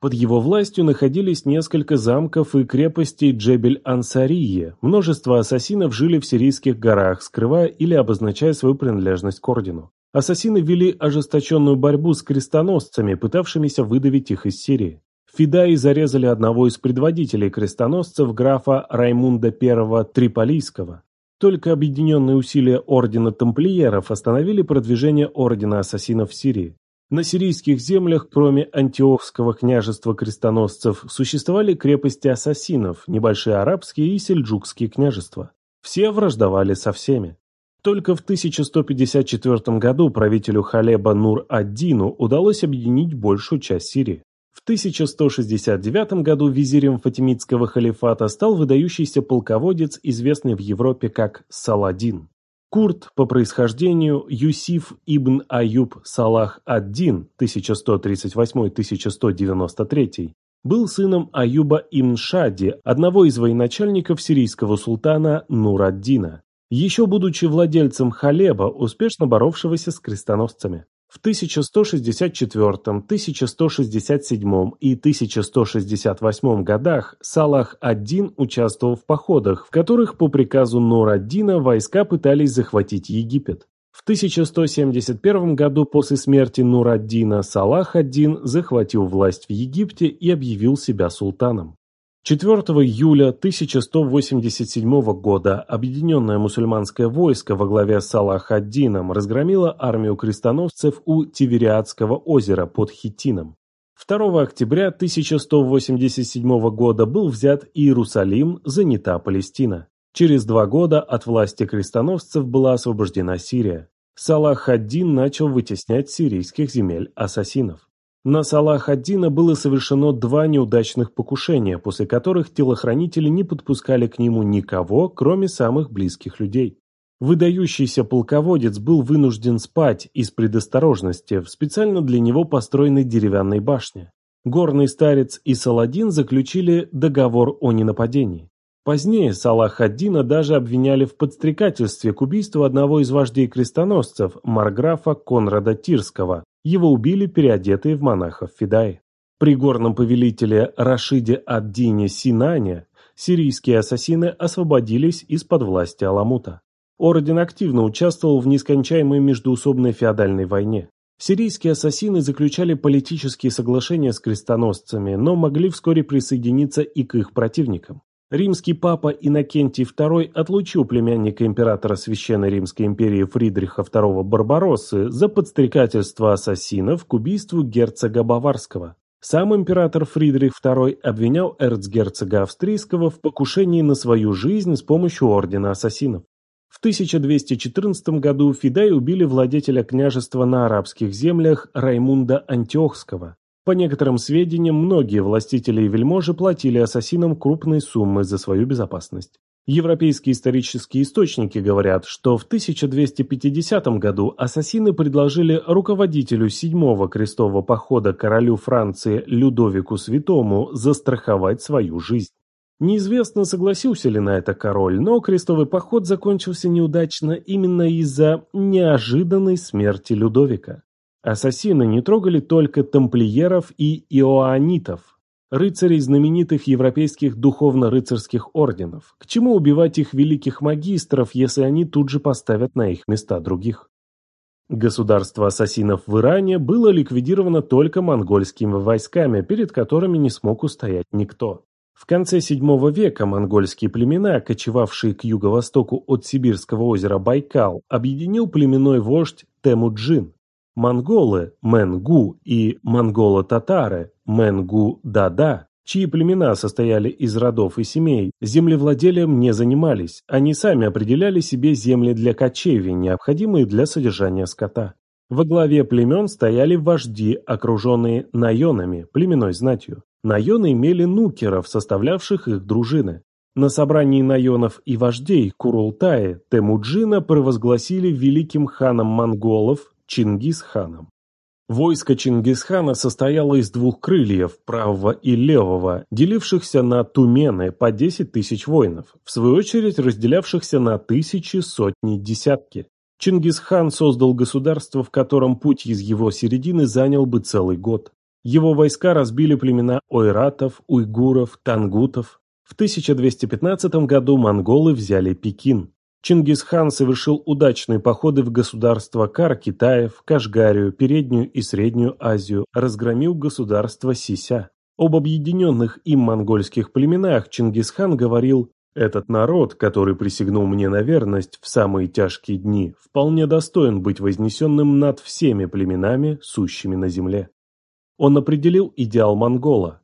Под его властью находились несколько замков и крепостей Джебель-Ансарие. Множество ассасинов жили в сирийских горах, скрывая или обозначая свою принадлежность к ордену. Ассасины вели ожесточенную борьбу с крестоносцами, пытавшимися выдавить их из Сирии. Фидаи зарезали одного из предводителей крестоносцев графа Раймунда I Триполийского. Только объединенные усилия ордена тамплиеров остановили продвижение ордена ассасинов в Сирии. На сирийских землях, кроме антиохского княжества крестоносцев, существовали крепости ассасинов, небольшие арабские и сельджукские княжества. Все враждовали со всеми. Только в 1154 году правителю Халеба Нур-ад-Дину удалось объединить большую часть Сирии. В 1169 году визирем фатимидского халифата стал выдающийся полководец, известный в Европе как Саладин. Курт по происхождению Юсиф ибн Аюб Салах ад-Дин 1138-1193 был сыном Аюба ибн Шади, одного из военачальников сирийского султана Нур-ад-Дина еще будучи владельцем Халеба, успешно боровшегося с крестоносцами. В 1164, 1167 и 1168 годах Салах-ад-Дин участвовал в походах, в которых по приказу Нур-ад-Дина войска пытались захватить Египет. В 1171 году после смерти Нур-ад-Дина Салах-ад-Дин захватил власть в Египте и объявил себя султаном. 4 июля 1187 года объединенное мусульманское войско во главе с Салах ад-Дином разгромило армию крестоносцев у Тивериадского озера под Хитином. 2 октября 1187 года был взят Иерусалим, занята Палестина. Через два года от власти крестоносцев была освобождена Сирия. Салах ад-Дин начал вытеснять сирийских земель ассасинов. На Салах-ад-Дина было совершено два неудачных покушения, после которых телохранители не подпускали к нему никого, кроме самых близких людей. Выдающийся полководец был вынужден спать из предосторожности в специально для него построенной деревянной башне. Горный старец и Саладин заключили договор о ненападении. Позднее Салах-ад-Дина даже обвиняли в подстрекательстве к убийству одного из вождей крестоносцев, марграфа Конрада Тирского, его убили переодетые в монахов Фидай. При горном повелителе Рашиде ад-Дине Синане сирийские ассасины освободились из-под власти Аламута. Орден активно участвовал в нескончаемой междуусобной феодальной войне. Сирийские ассасины заключали политические соглашения с крестоносцами, но могли вскоре присоединиться и к их противникам. Римский папа Иннокентий II отлучил племянника императора Священной Римской империи Фридриха II Барбароссы за подстрекательство ассасинов к убийству герцога Баварского. Сам император Фридрих II обвинял эрцгерцога австрийского в покушении на свою жизнь с помощью ордена ассасинов. В 1214 году Фидай убили владетеля княжества на арабских землях Раймунда Антиохского. По некоторым сведениям, многие властители и вельможи платили ассасинам крупные суммы за свою безопасность. Европейские исторические источники говорят, что в 1250 году ассасины предложили руководителю седьмого крестового похода королю Франции Людовику Святому застраховать свою жизнь. Неизвестно, согласился ли на это король, но крестовый поход закончился неудачно именно из-за неожиданной смерти Людовика. Ассасины не трогали только тамплиеров и иоанитов, рыцарей знаменитых европейских духовно-рыцарских орденов. К чему убивать их великих магистров, если они тут же поставят на их места других? Государство ассасинов в Иране было ликвидировано только монгольскими войсками, перед которыми не смог устоять никто. В конце VII века монгольские племена, кочевавшие к юго-востоку от Сибирского озера Байкал, объединил племенной вождь Темуджин. Монголы, Менгу и монголо-татары, Менгу-Дада, чьи племена состояли из родов и семей, землевладелием не занимались, они сами определяли себе земли для кочевий, необходимые для содержания скота. Во главе племен стояли вожди, окруженные наенами, племенной знатью. Наены имели нукеров, составлявших их дружины. На собрании наенов и вождей Курултая Темуджина провозгласили великим ханом монголов Чингисханом. Войско Чингисхана состояло из двух крыльев, правого и левого, делившихся на тумены по 10 тысяч воинов, в свою очередь разделявшихся на тысячи, сотни, десятки. Чингисхан создал государство, в котором путь из его середины занял бы целый год. Его войска разбили племена ойратов, уйгуров, тангутов. В 1215 году монголы взяли Пекин. Чингисхан совершил удачные походы в государства Кар-Китаев, Кашгарию, Переднюю и Среднюю Азию, разгромил государство Сися. Об объединенных им монгольских племенах Чингисхан говорил «Этот народ, который присягнул мне на верность в самые тяжкие дни, вполне достоин быть вознесенным над всеми племенами, сущими на земле». Он определил идеал монгола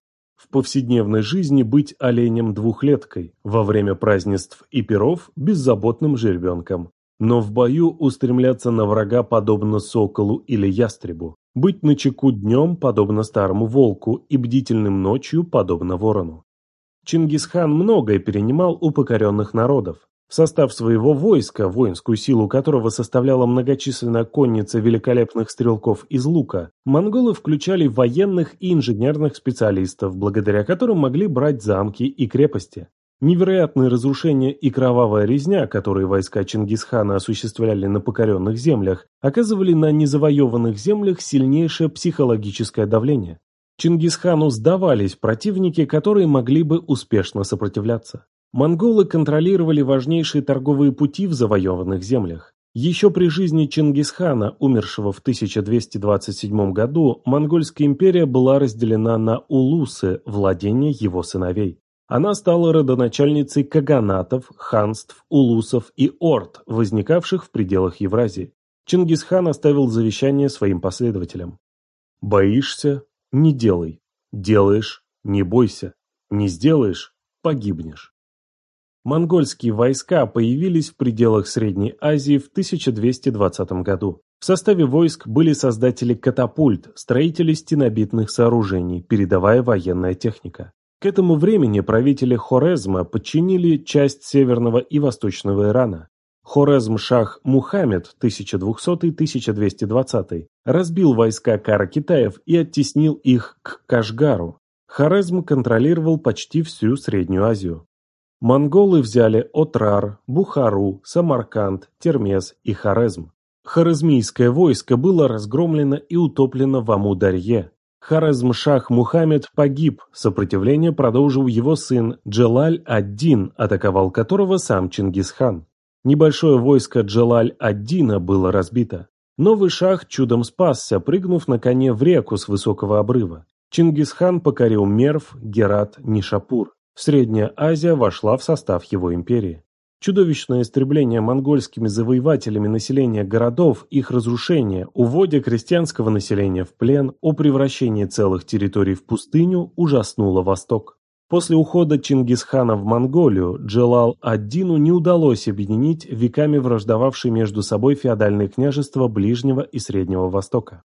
в повседневной жизни быть оленем-двухлеткой, во время празднеств и перов – беззаботным жеребенком. Но в бою устремляться на врага подобно соколу или ястребу, быть начеку днем подобно старому волку и бдительным ночью подобно ворону. Чингисхан многое перенимал у покоренных народов. В состав своего войска, воинскую силу которого составляла многочисленная конница великолепных стрелков из лука, монголы включали военных и инженерных специалистов, благодаря которым могли брать замки и крепости. Невероятные разрушения и кровавая резня, которые войска Чингисхана осуществляли на покоренных землях, оказывали на незавоеванных землях сильнейшее психологическое давление. Чингисхану сдавались противники, которые могли бы успешно сопротивляться. Монголы контролировали важнейшие торговые пути в завоеванных землях. Еще при жизни Чингисхана, умершего в 1227 году, Монгольская империя была разделена на улусы, владения его сыновей. Она стала родоначальницей каганатов, ханств, улусов и орд, возникавших в пределах Евразии. Чингисхан оставил завещание своим последователям. «Боишься? Не делай. Делаешь? Не бойся. Не сделаешь? Погибнешь». Монгольские войска появились в пределах Средней Азии в 1220 году. В составе войск были создатели катапульт, строители стенобитных сооружений, передовая военная техника. К этому времени правители Хорезма подчинили часть северного и восточного Ирана. Хорезм-шах Мухаммед 1200-1220 разбил войска Кара-Китаев и оттеснил их к Кашгару. Хорезм контролировал почти всю Среднюю Азию. Монголы взяли Отрар, Бухару, Самарканд, Термез и Хорезм. Хорезмийское войско было разгромлено и утоплено в Амударье. Хорезм-шах Мухаммед погиб, сопротивление продолжил его сын Джелаль-ад-Дин, атаковал которого сам Чингисхан. Небольшое войско Джелаль-ад-Дина было разбито. Новый шах чудом спасся, прыгнув на коне в реку с высокого обрыва. Чингисхан покорил Мерв, Герат, Нишапур. Средняя Азия вошла в состав его империи. Чудовищное истребление монгольскими завоевателями населения городов, их разрушение, уводя крестьянского населения в плен, о превращении целых территорий в пустыню ужаснуло Восток. После ухода Чингисхана в Монголию Джелал-ад-Дину не удалось объединить веками враждовавшие между собой феодальные княжества Ближнего и Среднего Востока.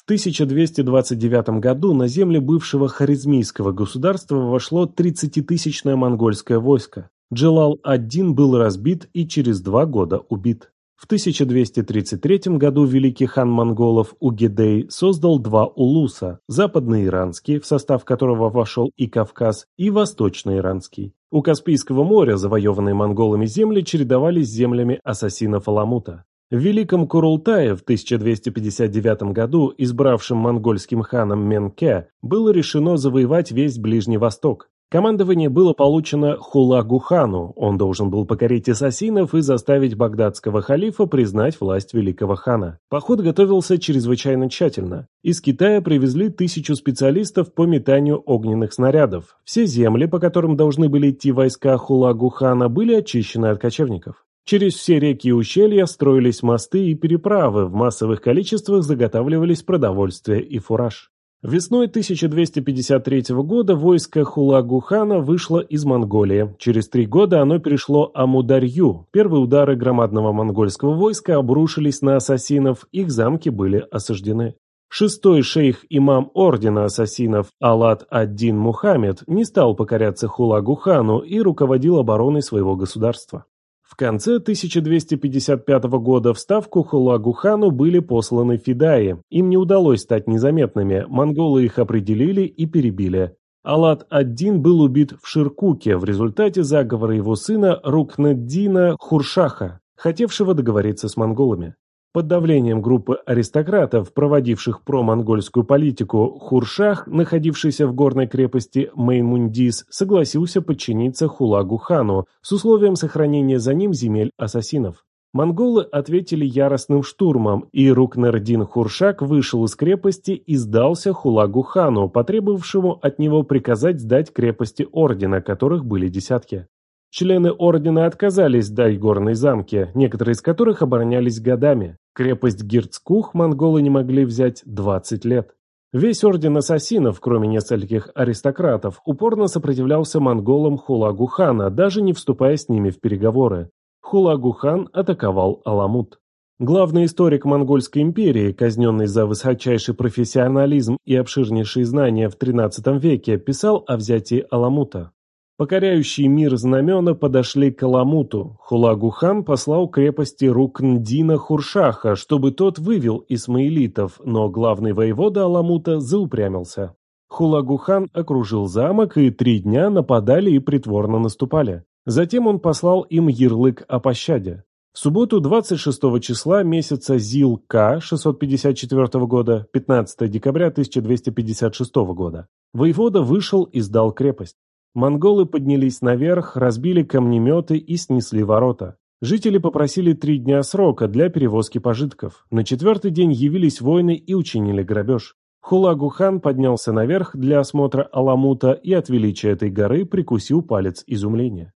В 1229 году на земли бывшего Харизмийского государства вошло 30-тысячное монгольское войско. Джелал-ад-Дин был разбит и через два года убит. В 1233 году великий хан монголов Угедей создал два улуса – западноиранский, в состав которого вошел и Кавказ, и восточноиранский. У Каспийского моря завоеванные монголами земли чередовались с землями ассасинов Аламута. В Великом Курултае в 1259 году, избравшим монгольским ханом Менке, было решено завоевать весь Ближний Восток. Командование было получено Хулагу-хану, он должен был покорить ассасинов и заставить багдадского халифа признать власть великого хана. Поход готовился чрезвычайно тщательно. Из Китая привезли тысячу специалистов по метанию огненных снарядов. Все земли, по которым должны были идти войска Хулагу-хана, были очищены от кочевников. Через все реки и ущелья строились мосты и переправы, в массовых количествах заготавливались продовольствие и фураж. Весной 1253 года войско Хулагу-хана вышло из Монголии. Через три года оно перешло Амударью. Первые удары громадного монгольского войска обрушились на ассасинов, их замки были осаждены. Шестой шейх-имам ордена ассасинов Аллат-ад-Дин Мухаммед не стал покоряться Хулагу-хану и руководил обороной своего государства. В конце 1255 года в ставку Хулагу-хану были посланы фидаи. Им не удалось стать незаметными, монголы их определили и перебили. Алат-ад-Дин был убит в Ширкуке в результате заговора его сына Рукнаддина Хуршаха, хотевшего договориться с монголами. Под давлением группы аристократов, проводивших промонгольскую политику, Хуршах, находившийся в горной крепости Меймундис, согласился подчиниться Хулагу-хану с условием сохранения за ним земель ассасинов. Монголы ответили яростным штурмом, и Рукнердин Хуршак вышел из крепости и сдался Хулагу-хану, потребовавшему от него приказать сдать крепости ордена, которых были десятки. Члены ордена отказались дать горные замки, некоторые из которых оборонялись годами. Крепость Гирцкух монголы не могли взять 20 лет. Весь орден ассасинов, кроме нескольких аристократов, упорно сопротивлялся монголам Хулагу хана, даже не вступая с ними в переговоры. Хулагу-хан атаковал Аламут. Главный историк Монгольской империи, казненный за высочайший профессионализм и обширнейшие знания в XIII веке, писал о взятии Аламута. Покоряющие мир знамена подошли к Аламуту. Хулагу-хан послал крепости Рукндина Хуршаха, чтобы тот вывел исмаилитов, но главный воевода Аламута заупрямился. Хулагу-хан окружил замок и три дня нападали и притворно наступали. Затем он послал им ярлык о пощаде. В субботу 26 числа месяца Зил-К 654 года, 15 декабря 1256 года, воевода вышел и сдал крепость. Монголы поднялись наверх, разбили камнеметы и снесли ворота. Жители попросили три дня срока для перевозки пожитков. На четвертый день явились воины и учинили грабеж. Хулагу-хан поднялся наверх для осмотра Аламута и от величия этой горы прикусил палец изумления.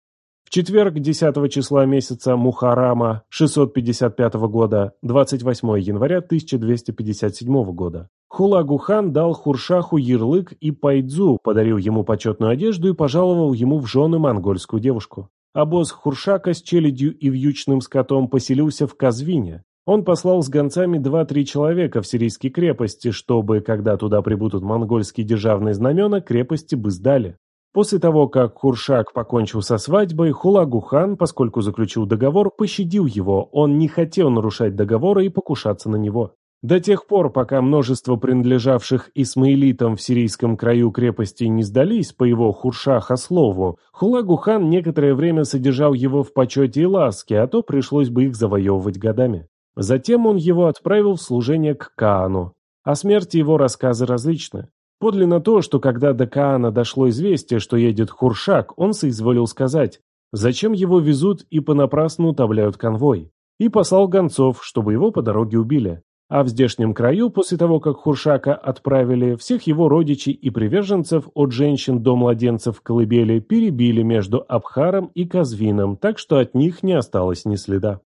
Четверг 10 числа месяца Мухарама 655 года, 28 января 1257 года, Хулагу-хан дал Хуршаху ярлык и пайдзу, подарил ему почетную одежду и пожаловал ему в жены монгольскую девушку. Обоз Хуршака с челядью и вьючным скотом поселился в Казвине. Он послал с гонцами два-три человека в сирийские крепости, чтобы, когда туда прибудут монгольские державные знамена, крепости бы сдали. После того, как Хуршак покончил со свадьбой, Хулагу-хан, поскольку заключил договор, пощадил его, он не хотел нарушать договора и покушаться на него. До тех пор, пока множество принадлежавших исмаилитам в сирийском краю крепости не сдались по его Хуршаха слову, Хулагу-хан некоторое время содержал его в почете и ласке, а то пришлось бы их завоевывать годами. Затем он его отправил в служение к Каану. О смерти его рассказы различны. Подлинно то, что когда до Каана дошло известие, что едет Хуршак, он соизволил сказать, зачем его везут и понапрасну утомляют конвой, и послал гонцов, чтобы его по дороге убили. А в здешнем краю, после того, как Хуршака отправили, всех его родичей и приверженцев от женщин до младенцев в колыбели перебили между Абхаром и Казвином, так что от них не осталось ни следа.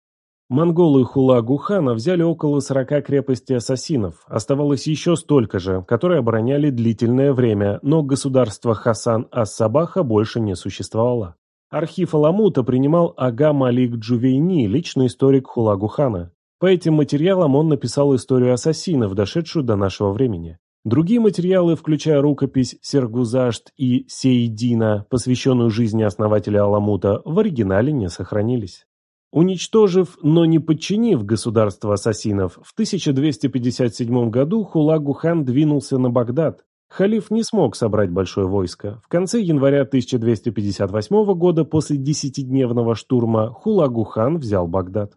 Монголы Хулагу-хана взяли около 40 крепостей ассасинов, оставалось еще столько же, которые обороняли длительное время, но государство Хасан-ас-Сабаха больше не существовало. Архив Аламута принимал Ага Малик Джувейни, личный историк Хулагу-хана. По этим материалам он написал историю ассасинов, дошедшую до нашего времени. Другие материалы, включая рукопись Сергузашт и Сейдина, посвященную жизни основателя Аламута, в оригинале не сохранились. Уничтожив, но не подчинив государство ассасинов, в 1257 году Хулагу-хан двинулся на Багдад. Халиф не смог собрать большое войско. В конце января 1258 года, после десятидневного штурма, Хулагу-хан взял Багдад.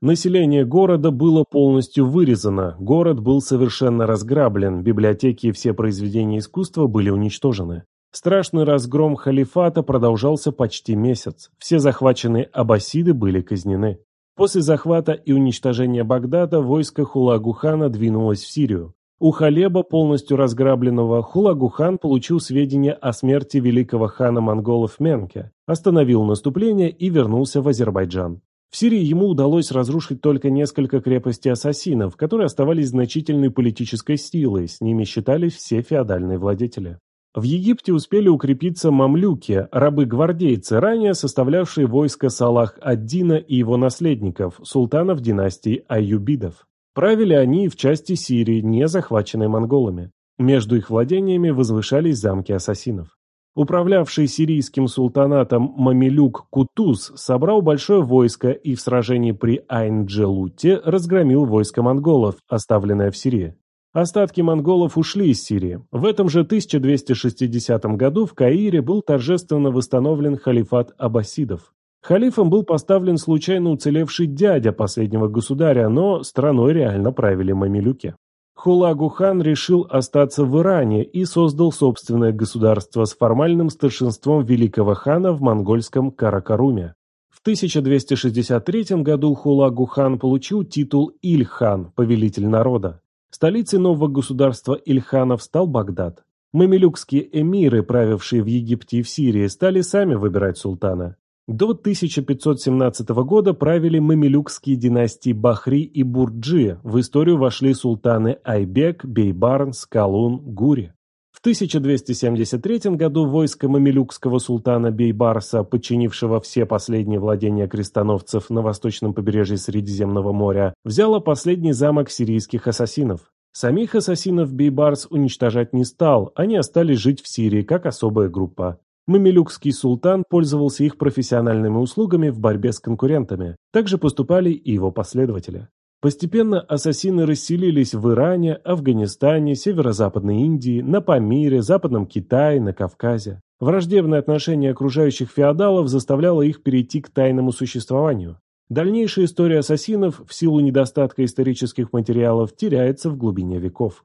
Население города было полностью вырезано, город был совершенно разграблен, библиотеки и все произведения искусства были уничтожены. Страшный разгром халифата продолжался почти месяц. Все захваченные аббасиды были казнены. После захвата и уничтожения Багдада войско Хулагухана двинулось в Сирию. У Халеба, полностью разграбленного, Хулагухан получил сведения о смерти великого хана монголов Менке, остановил наступление и вернулся в Азербайджан. В Сирии ему удалось разрушить только несколько крепостей ассасинов, которые оставались значительной политической силой, с ними считались все феодальные владетели. В Египте успели укрепиться мамлюки, рабы-гвардейцы, ранее составлявшие войско Салах ад-Дина и его наследников, султанов династии Аюбидов. Правили они в части Сирии, не захваченной монголами. Между их владениями возвышались замки ассасинов. Управлявший сирийским султанатом Мамилюк Кутуз собрал большое войско и в сражении при Айн-Джелуте разгромил войско монголов, оставленное в Сирии. Остатки монголов ушли из Сирии. В этом же 1260 году в Каире был торжественно восстановлен халифат аббасидов. Халифом был поставлен случайно уцелевший дядя последнего государя, но страной реально правили мамилюки. Хулагу-хан решил остаться в Иране и создал собственное государство с формальным старшинством великого хана в монгольском Каракаруме. В 1263 году Хулагу-хан получил титул Иль-хан, повелитель народа. Столицей нового государства Ильханов стал Багдад. Мамилюкские эмиры, правившие в Египте и в Сирии, стали сами выбирать султана. До 1517 года правили мамилюкские династии Бахри и Бурджи, в историю вошли султаны Айбек, Бейбарн, Скалун, Гури. В 1273 году войско мамилюкского султана Бейбарса, подчинившего все последние владения крестоносцев на восточном побережье Средиземного моря, взяло последний замок сирийских ассасинов. Самих ассасинов Бейбарс уничтожать не стал, они остались жить в Сирии как особая группа. Мамилюкский султан пользовался их профессиональными услугами в борьбе с конкурентами. Также поступали и его последователи. Постепенно ассасины расселились в Иране, Афганистане, Северо-Западной Индии, на Памире, Западном Китае, на Кавказе. Враждебное отношение окружающих феодалов заставляло их перейти к тайному существованию. Дальнейшая история ассасинов в силу недостатка исторических материалов теряется в глубине веков.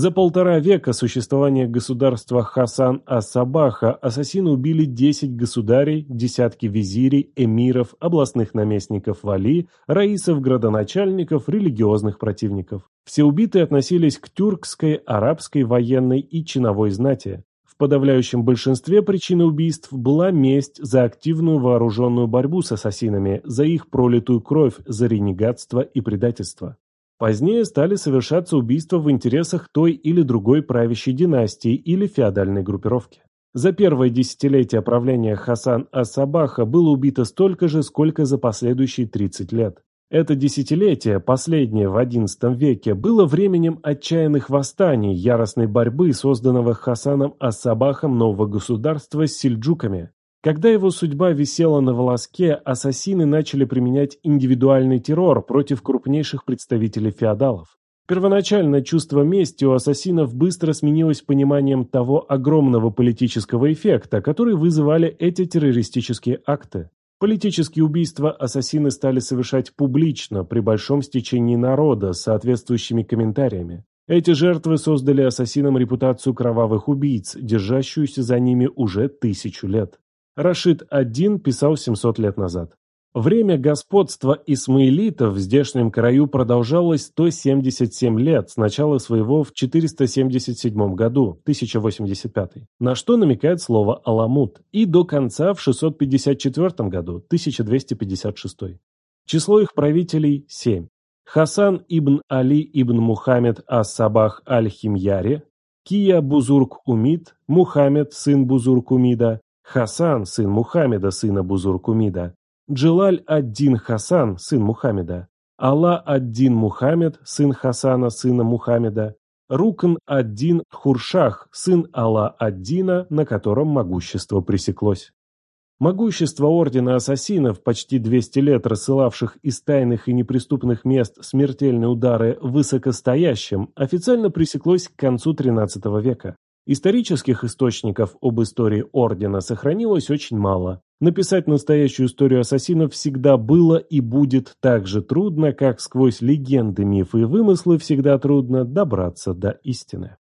За полтора века существования государства Хасан ас-Сабаха ассасины убили 10 государей, десятки визирей, эмиров, областных наместников вали, раисов, градоначальников, религиозных противников. Все убитые относились к тюркской, арабской, военной и чиновой знати. В подавляющем большинстве причина убийств была месть за активную вооруженную борьбу с ассасинами, за их пролитую кровь, за ренегатство и предательство. Позднее стали совершаться убийства в интересах той или другой правящей династии или феодальной группировки. За первое десятилетие правления Хасан ас-Сабаха было убито столько же, сколько за последующие 30 лет. Это десятилетие, последнее в XI веке, было временем отчаянных восстаний, яростной борьбы, созданного Хасаном ас-Сабахом нового государства с сельджуками. Когда его судьба висела на волоске, ассасины начали применять индивидуальный террор против крупнейших представителей феодалов. Первоначально чувство мести у ассасинов быстро сменилось пониманием того огромного политического эффекта, который вызывали эти террористические акты. Политические убийства ассасины стали совершать публично, при большом стечении народа, с соответствующими комментариями. Эти жертвы создали ассасинам репутацию кровавых убийц, держащуюся за ними уже тысячу лет. Рашид I писал 700 лет назад. Время господства исмаилитов в здешнем краю продолжалось 177 лет с начала своего в 477 году, 1085, на что намекает слово «аламут», и до конца в 654 году, 1256. Число их правителей – 7. Хасан ибн Али ибн Мухаммед ас-Сабах аль-Химьяри, Кия Бузург Умид, Мухаммед сын Бузург Умида, Хасан, сын Мухаммеда, сына Бузуркумида, Джилаль ад-Дин Хасан, сын Мухаммеда, Алла ад-Дин Мухаммед, сын Хасана, сына Мухаммеда, Рукн ад-Дин Хуршах, сын Алла ад-Дина, на котором могущество пресеклось. Могущество Ордена Ассасинов, почти 200 лет рассылавших из тайных и неприступных мест смертельные удары высокостоящим, официально пресеклось к концу XIII века. Исторических источников об истории Ордена сохранилось очень мало. Написать настоящую историю ассасинов всегда было и будет так же трудно, как сквозь легенды, мифы и вымыслы всегда трудно добраться до истины.